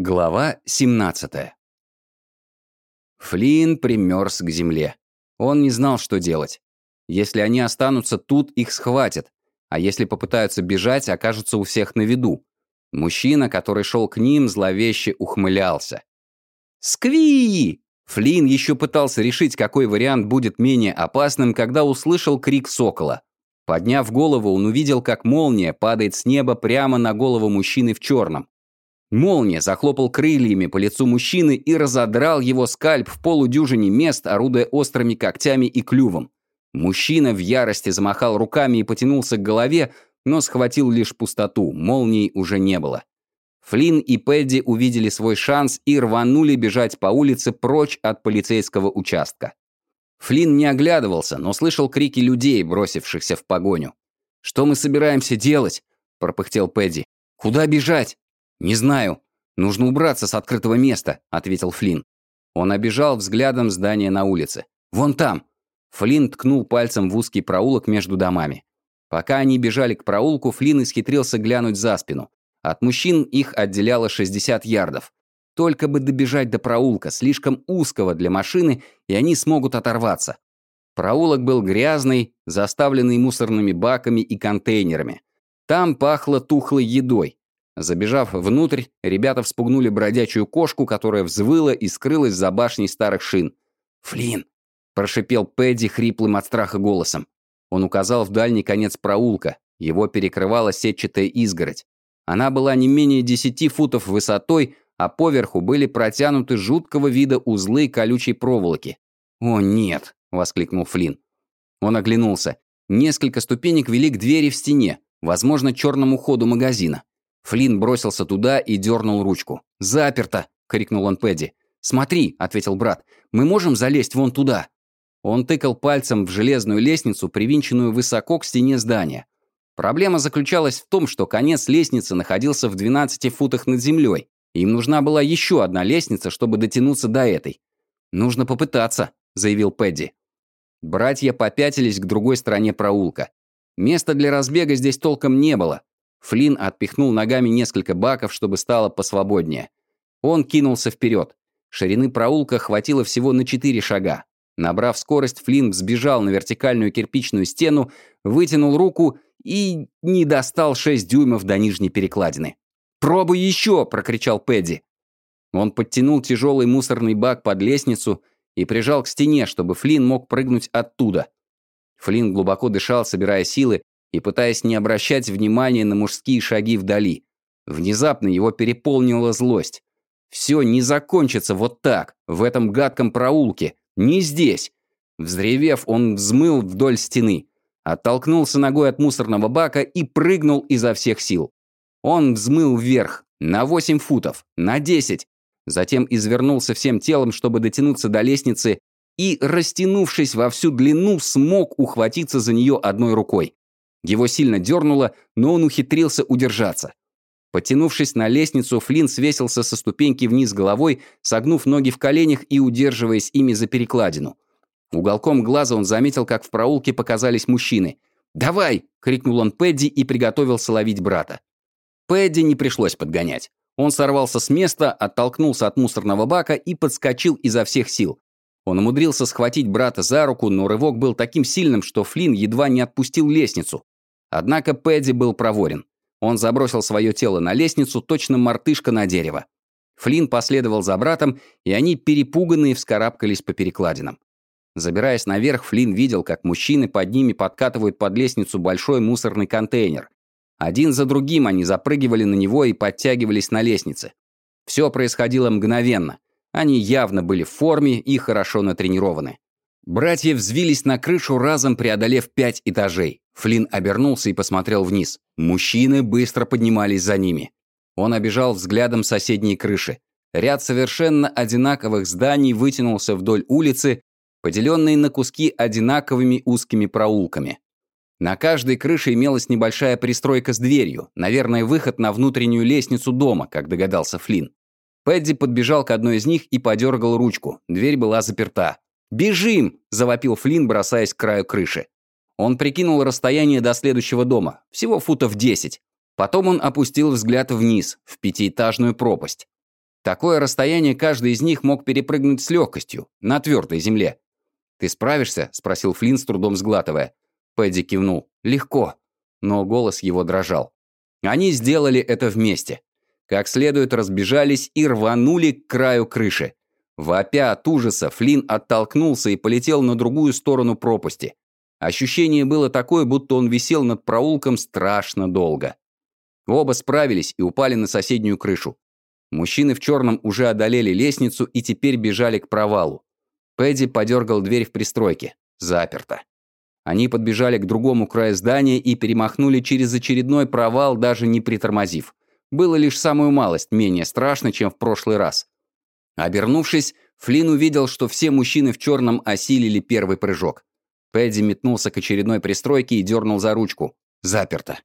Глава 17 Флинн примерз к земле. Он не знал, что делать. Если они останутся тут, их схватят, а если попытаются бежать, окажутся у всех на виду. Мужчина, который шел к ним, зловеще ухмылялся. «Скви!» Флинн еще пытался решить, какой вариант будет менее опасным, когда услышал крик сокола. Подняв голову, он увидел, как молния падает с неба прямо на голову мужчины в черном. Молния захлопал крыльями по лицу мужчины и разодрал его скальп в полудюжине мест, орудуя острыми когтями и клювом. Мужчина в ярости замахал руками и потянулся к голове, но схватил лишь пустоту, молнии уже не было. Флинн и Пэдди увидели свой шанс и рванули бежать по улице прочь от полицейского участка. Флинн не оглядывался, но слышал крики людей, бросившихся в погоню. «Что мы собираемся делать?» – пропыхтел Пэдди. «Куда бежать?» «Не знаю. Нужно убраться с открытого места», — ответил Флинн. Он обежал взглядом здание на улице. «Вон там!» Флинн ткнул пальцем в узкий проулок между домами. Пока они бежали к проулку, Флинн исхитрился глянуть за спину. От мужчин их отделяло 60 ярдов. Только бы добежать до проулка, слишком узкого для машины, и они смогут оторваться. Проулок был грязный, заставленный мусорными баками и контейнерами. Там пахло тухлой едой. Забежав внутрь, ребята вспугнули бродячую кошку, которая взвыла и скрылась за башней старых шин. «Флинн!» – прошипел Пэдди хриплым от страха голосом. Он указал в дальний конец проулка. Его перекрывала сетчатая изгородь. Она была не менее десяти футов высотой, а поверху были протянуты жуткого вида узлы колючей проволоки. «О, нет!» – воскликнул Флинн. Он оглянулся. Несколько ступенек вели к двери в стене, возможно, черному ходу магазина. Флинн бросился туда и дернул ручку. «Заперто!» — крикнул он Пэдди. «Смотри!» — ответил брат. «Мы можем залезть вон туда!» Он тыкал пальцем в железную лестницу, привинченную высоко к стене здания. Проблема заключалась в том, что конец лестницы находился в 12 футах над землей. Им нужна была еще одна лестница, чтобы дотянуться до этой. «Нужно попытаться», — заявил Пэдди. Братья попятились к другой стороне проулка. Места для разбега здесь толком не было, Флинн отпихнул ногами несколько баков, чтобы стало посвободнее. Он кинулся вперед. Ширины проулка хватило всего на четыре шага. Набрав скорость, Флинн сбежал на вертикальную кирпичную стену, вытянул руку и не достал шесть дюймов до нижней перекладины. «Пробуй еще!» – прокричал Пэдди. Он подтянул тяжелый мусорный бак под лестницу и прижал к стене, чтобы Флинн мог прыгнуть оттуда. Флинн глубоко дышал, собирая силы, и пытаясь не обращать внимания на мужские шаги вдали. Внезапно его переполнила злость. Все не закончится вот так, в этом гадком проулке, не здесь. Взревев, он взмыл вдоль стены, оттолкнулся ногой от мусорного бака и прыгнул изо всех сил. Он взмыл вверх, на 8 футов, на 10, затем извернулся всем телом, чтобы дотянуться до лестницы, и, растянувшись во всю длину, смог ухватиться за нее одной рукой. Его сильно дернуло, но он ухитрился удержаться. Потянувшись на лестницу, Флинн свесился со ступеньки вниз головой, согнув ноги в коленях и удерживаясь ими за перекладину. Уголком глаза он заметил, как в проулке показались мужчины. «Давай!» — крикнул он Пэдди и приготовился ловить брата. Пэдди не пришлось подгонять. Он сорвался с места, оттолкнулся от мусорного бака и подскочил изо всех сил. Он умудрился схватить брата за руку, но рывок был таким сильным, что Флинн едва не отпустил лестницу. Однако Пэдди был проворен. Он забросил свое тело на лестницу, точно мартышка на дерево. Флинн последовал за братом, и они, перепуганные, вскарабкались по перекладинам. Забираясь наверх, Флинн видел, как мужчины под ними подкатывают под лестницу большой мусорный контейнер. Один за другим они запрыгивали на него и подтягивались на лестнице. Все происходило мгновенно. Они явно были в форме и хорошо натренированы. Братья взвились на крышу, разом преодолев пять этажей. Флинн обернулся и посмотрел вниз. Мужчины быстро поднимались за ними. Он обежал взглядом соседние крыши. Ряд совершенно одинаковых зданий вытянулся вдоль улицы, поделенные на куски одинаковыми узкими проулками. На каждой крыше имелась небольшая пристройка с дверью, наверное, выход на внутреннюю лестницу дома, как догадался Флинн. Пэдди подбежал к одной из них и подергал ручку. Дверь была заперта. «Бежим!» – завопил Флинн, бросаясь к краю крыши. Он прикинул расстояние до следующего дома, всего футов 10. Потом он опустил взгляд вниз, в пятиэтажную пропасть. Такое расстояние каждый из них мог перепрыгнуть с легкостью, на твердой земле. «Ты справишься?» — спросил Флинн с трудом сглатывая. Пэдди кивнул. «Легко». Но голос его дрожал. Они сделали это вместе. Как следует разбежались и рванули к краю крыши. Вопя от ужаса, Флинн оттолкнулся и полетел на другую сторону пропасти. Ощущение было такое, будто он висел над проулком страшно долго. Оба справились и упали на соседнюю крышу. Мужчины в черном уже одолели лестницу и теперь бежали к провалу. Пэдди подергал дверь в пристройке. Заперто. Они подбежали к другому краю здания и перемахнули через очередной провал, даже не притормозив. Было лишь самую малость менее страшно, чем в прошлый раз. Обернувшись, Флинн увидел, что все мужчины в черном осилили первый прыжок. Пэдди метнулся к очередной пристройке и дернул за ручку. Заперто.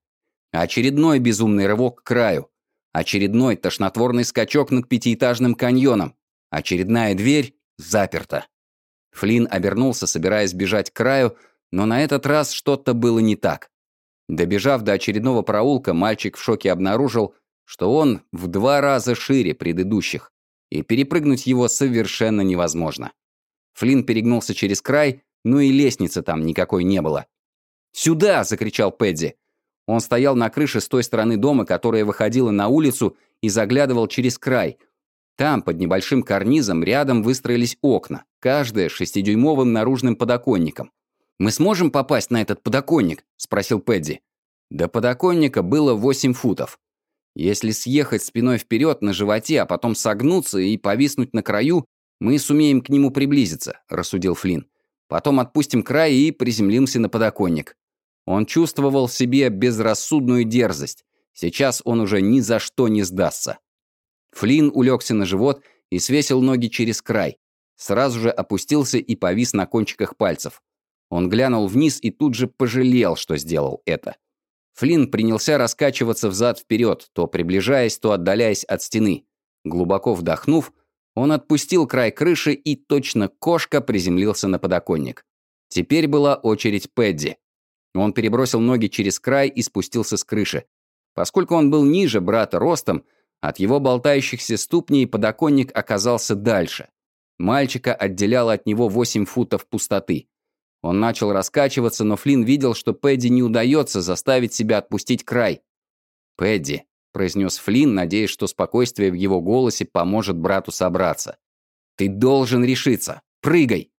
Очередной безумный рывок к краю. Очередной тошнотворный скачок над пятиэтажным каньоном. Очередная дверь заперта. Флинн обернулся, собираясь бежать к краю, но на этот раз что-то было не так. Добежав до очередного проулка, мальчик в шоке обнаружил, что он в два раза шире предыдущих, и перепрыгнуть его совершенно невозможно. Флинн перегнулся через край, но и лестницы там никакой не было. «Сюда!» — закричал Пэдди. Он стоял на крыше с той стороны дома, которая выходила на улицу, и заглядывал через край. Там, под небольшим карнизом, рядом выстроились окна, каждое с шестидюймовым наружным подоконником. «Мы сможем попасть на этот подоконник?» – спросил Пэдди. До подоконника было 8 футов. Если съехать спиной вперед на животе, а потом согнуться и повиснуть на краю, мы сумеем к нему приблизиться, рассудил Флинн. Потом отпустим край и приземлимся на подоконник. Он чувствовал в себе безрассудную дерзость. Сейчас он уже ни за что не сдастся. Флинн улегся на живот и свесил ноги через край. Сразу же опустился и повис на кончиках пальцев. Он глянул вниз и тут же пожалел, что сделал это. Флинн принялся раскачиваться взад-вперед, то приближаясь, то отдаляясь от стены. Глубоко вдохнув, он отпустил край крыши и точно кошка приземлился на подоконник. Теперь была очередь Пэдди. Он перебросил ноги через край и спустился с крыши. Поскольку он был ниже брата ростом, от его болтающихся ступней подоконник оказался дальше. Мальчика отделяло от него 8 футов пустоты. Он начал раскачиваться, но Флинн видел, что Пэдди не удается заставить себя отпустить край. «Пэдди», — произнес Флинн, надеясь, что спокойствие в его голосе поможет брату собраться. «Ты должен решиться. Прыгай!»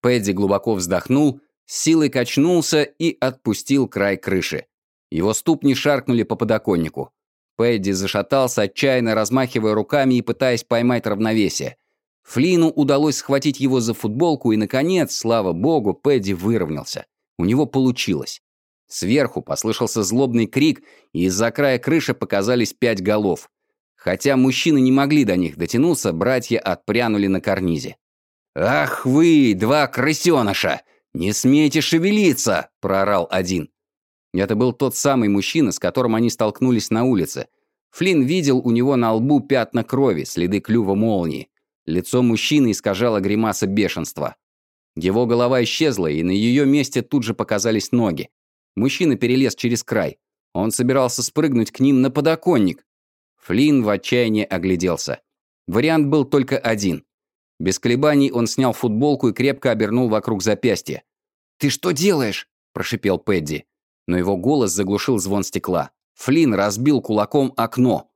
Пэдди глубоко вздохнул силой качнулся и отпустил край крыши. Его ступни шаркнули по подоконнику. Пэдди зашатался, отчаянно размахивая руками и пытаясь поймать равновесие. Флину удалось схватить его за футболку, и, наконец, слава богу, Пэдди выровнялся. У него получилось. Сверху послышался злобный крик, и из-за края крыши показались пять голов. Хотя мужчины не могли до них дотянуться, братья отпрянули на карнизе. «Ах вы, два крысеныша! «Не смейте шевелиться!» – проорал один. Это был тот самый мужчина, с которым они столкнулись на улице. Флинн видел у него на лбу пятна крови, следы клюва молнии. Лицо мужчины искажало гримаса бешенства. Его голова исчезла, и на ее месте тут же показались ноги. Мужчина перелез через край. Он собирался спрыгнуть к ним на подоконник. Флинн в отчаянии огляделся. Вариант был только один. Без колебаний он снял футболку и крепко обернул вокруг запястья. «Ты что делаешь?» – прошипел Пэдди. Но его голос заглушил звон стекла. Флинн разбил кулаком окно.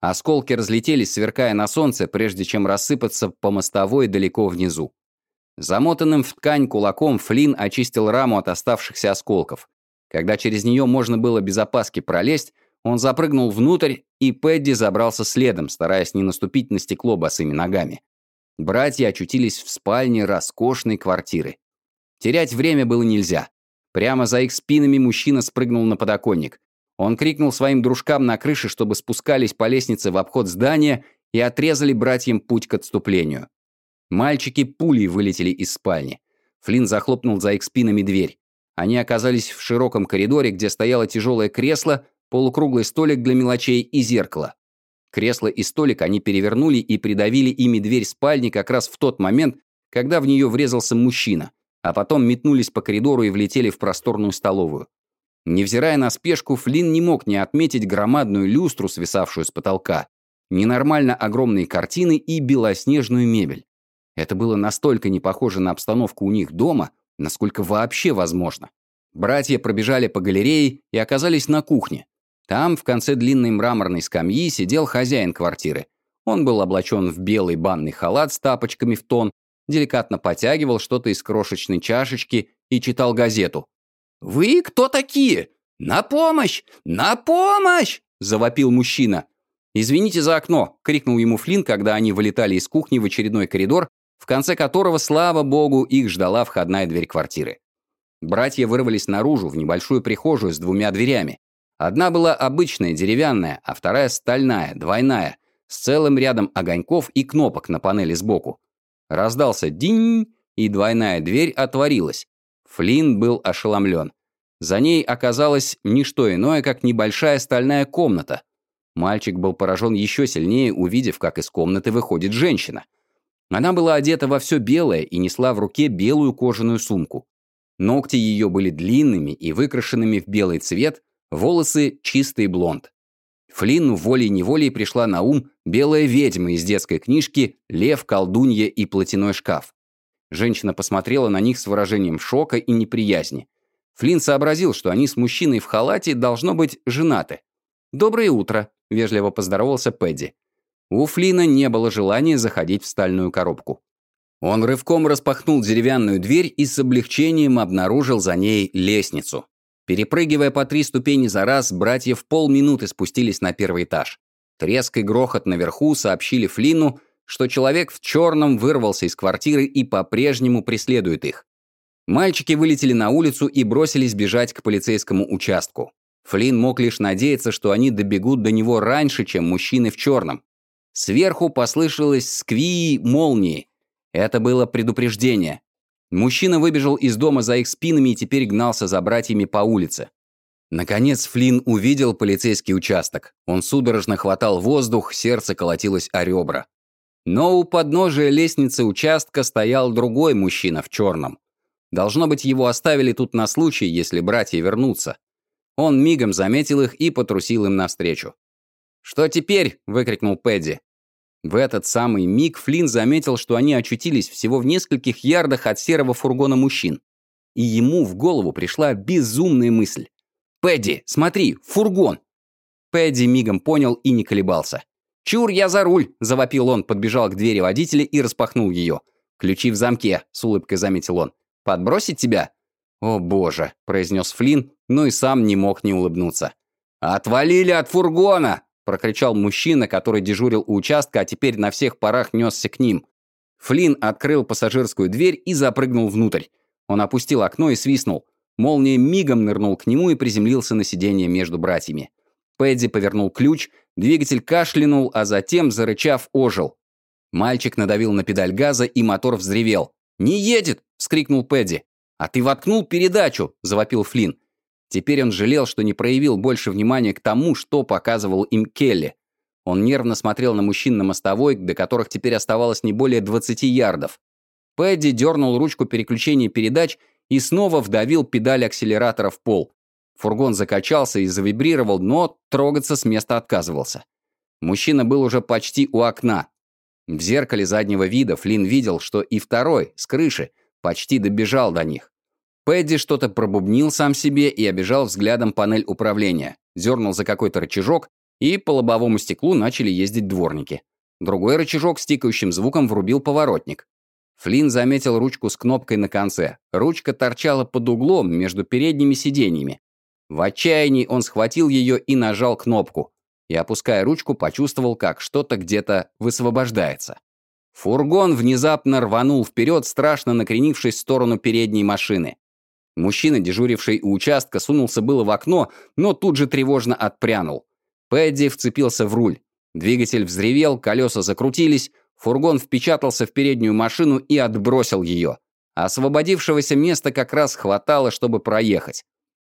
Осколки разлетелись, сверкая на солнце, прежде чем рассыпаться по мостовой далеко внизу. Замотанным в ткань кулаком Флинн очистил раму от оставшихся осколков. Когда через нее можно было без опаски пролезть, он запрыгнул внутрь, и Пэдди забрался следом, стараясь не наступить на стекло босыми ногами. Братья очутились в спальне роскошной квартиры. Терять время было нельзя. Прямо за их спинами мужчина спрыгнул на подоконник. Он крикнул своим дружкам на крыше, чтобы спускались по лестнице в обход здания и отрезали братьям путь к отступлению. Мальчики пулей вылетели из спальни. Флинн захлопнул за их спинами дверь. Они оказались в широком коридоре, где стояло тяжелое кресло, полукруглый столик для мелочей и зеркало. Кресло и столик они перевернули и придавили ими дверь спальни как раз в тот момент, когда в нее врезался мужчина, а потом метнулись по коридору и влетели в просторную столовую. Невзирая на спешку, Флинн не мог не отметить громадную люстру, свисавшую с потолка. ненормально огромные картины и белоснежную мебель. Это было настолько не похоже на обстановку у них дома, насколько вообще возможно. Братья пробежали по галерее и оказались на кухне. Там, в конце длинной мраморной скамьи, сидел хозяин квартиры. Он был облачен в белый банный халат с тапочками в тон, деликатно потягивал что-то из крошечной чашечки и читал газету. «Вы кто такие? На помощь! На помощь!» – завопил мужчина. «Извините за окно!» – крикнул ему Флинн, когда они вылетали из кухни в очередной коридор, в конце которого, слава богу, их ждала входная дверь квартиры. Братья вырвались наружу, в небольшую прихожую с двумя дверями. Одна была обычная, деревянная, а вторая стальная, двойная, с целым рядом огоньков и кнопок на панели сбоку. Раздался динь, и двойная дверь отворилась. Флинн был ошеломлен. За ней оказалось не что иное, как небольшая стальная комната. Мальчик был поражен еще сильнее, увидев, как из комнаты выходит женщина. Она была одета во все белое и несла в руке белую кожаную сумку. Ногти ее были длинными и выкрашенными в белый цвет, волосы чистый блонд. Флинну волей-неволей пришла на ум белая ведьма из детской книжки «Лев, колдунья и платяной шкаф». Женщина посмотрела на них с выражением шока и неприязни. Флинн сообразил, что они с мужчиной в халате должно быть женаты. «Доброе утро», — вежливо поздоровался Пэдди. У Флина не было желания заходить в стальную коробку. Он рывком распахнул деревянную дверь и с облегчением обнаружил за ней лестницу. Перепрыгивая по три ступени за раз, братья в полминуты спустились на первый этаж. Треск и грохот наверху сообщили Флину, что человек в черном вырвался из квартиры и по-прежнему преследует их. Мальчики вылетели на улицу и бросились бежать к полицейскому участку. Флин мог лишь надеяться, что они добегут до него раньше, чем мужчины в черном. Сверху послышалось скви молнии. Это было предупреждение. Мужчина выбежал из дома за их спинами и теперь гнался за братьями по улице. Наконец Флинн увидел полицейский участок. Он судорожно хватал воздух, сердце колотилось о ребра. Но у подножия лестницы участка стоял другой мужчина в черном. Должно быть, его оставили тут на случай, если братья вернутся. Он мигом заметил их и потрусил им навстречу. «Что теперь?» – выкрикнул Пэдди. В этот самый миг Флинн заметил, что они очутились всего в нескольких ярдах от серого фургона мужчин. И ему в голову пришла безумная мысль. «Пэдди, смотри, фургон!» Пэдди мигом понял и не колебался. «Чур, я за руль!» – завопил он, подбежал к двери водителя и распахнул ее. «Ключи в замке», – с улыбкой заметил он. «Подбросить тебя?» «О боже», – произнес Флинн, но и сам не мог не улыбнуться. «Отвалили от фургона!» прокричал мужчина, который дежурил у участка, а теперь на всех парах несся к ним. Флинн открыл пассажирскую дверь и запрыгнул внутрь. Он опустил окно и свистнул. Молния мигом нырнул к нему и приземлился на сиденье между братьями. Пэдди повернул ключ, двигатель кашлянул, а затем, зарычав, ожил. Мальчик надавил на педаль газа, и мотор взревел. «Не едет!» — вскрикнул Пэдди. «А ты воткнул передачу!» — завопил Флинн. Теперь он жалел, что не проявил больше внимания к тому, что показывал им Келли. Он нервно смотрел на мужчин на мостовой, до которых теперь оставалось не более 20 ярдов. Пэдди дернул ручку переключения передач и снова вдавил педаль акселератора в пол. Фургон закачался и завибрировал, но трогаться с места отказывался. Мужчина был уже почти у окна. В зеркале заднего вида Флинн видел, что и второй, с крыши, почти добежал до них. Пэдди что-то пробубнил сам себе и обижал взглядом панель управления, зернул за какой-то рычажок, и по лобовому стеклу начали ездить дворники. Другой рычажок с тикающим звуком врубил поворотник. Флинн заметил ручку с кнопкой на конце. Ручка торчала под углом между передними сиденьями. В отчаянии он схватил ее и нажал кнопку. И, опуская ручку, почувствовал, как что-то где-то высвобождается. Фургон внезапно рванул вперед, страшно накренившись в сторону передней машины. Мужчина, дежуривший у участка, сунулся было в окно, но тут же тревожно отпрянул. Пэдди вцепился в руль. Двигатель взревел, колеса закрутились, фургон впечатался в переднюю машину и отбросил ее. Освободившегося места как раз хватало, чтобы проехать.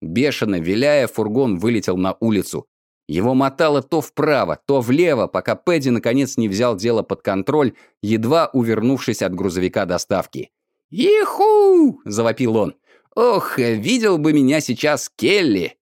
Бешено виляя, фургон вылетел на улицу. Его мотало то вправо, то влево, пока Пэдди наконец не взял дело под контроль, едва увернувшись от грузовика доставки. «Иху!» – завопил он. «Ох, видел бы меня сейчас Келли!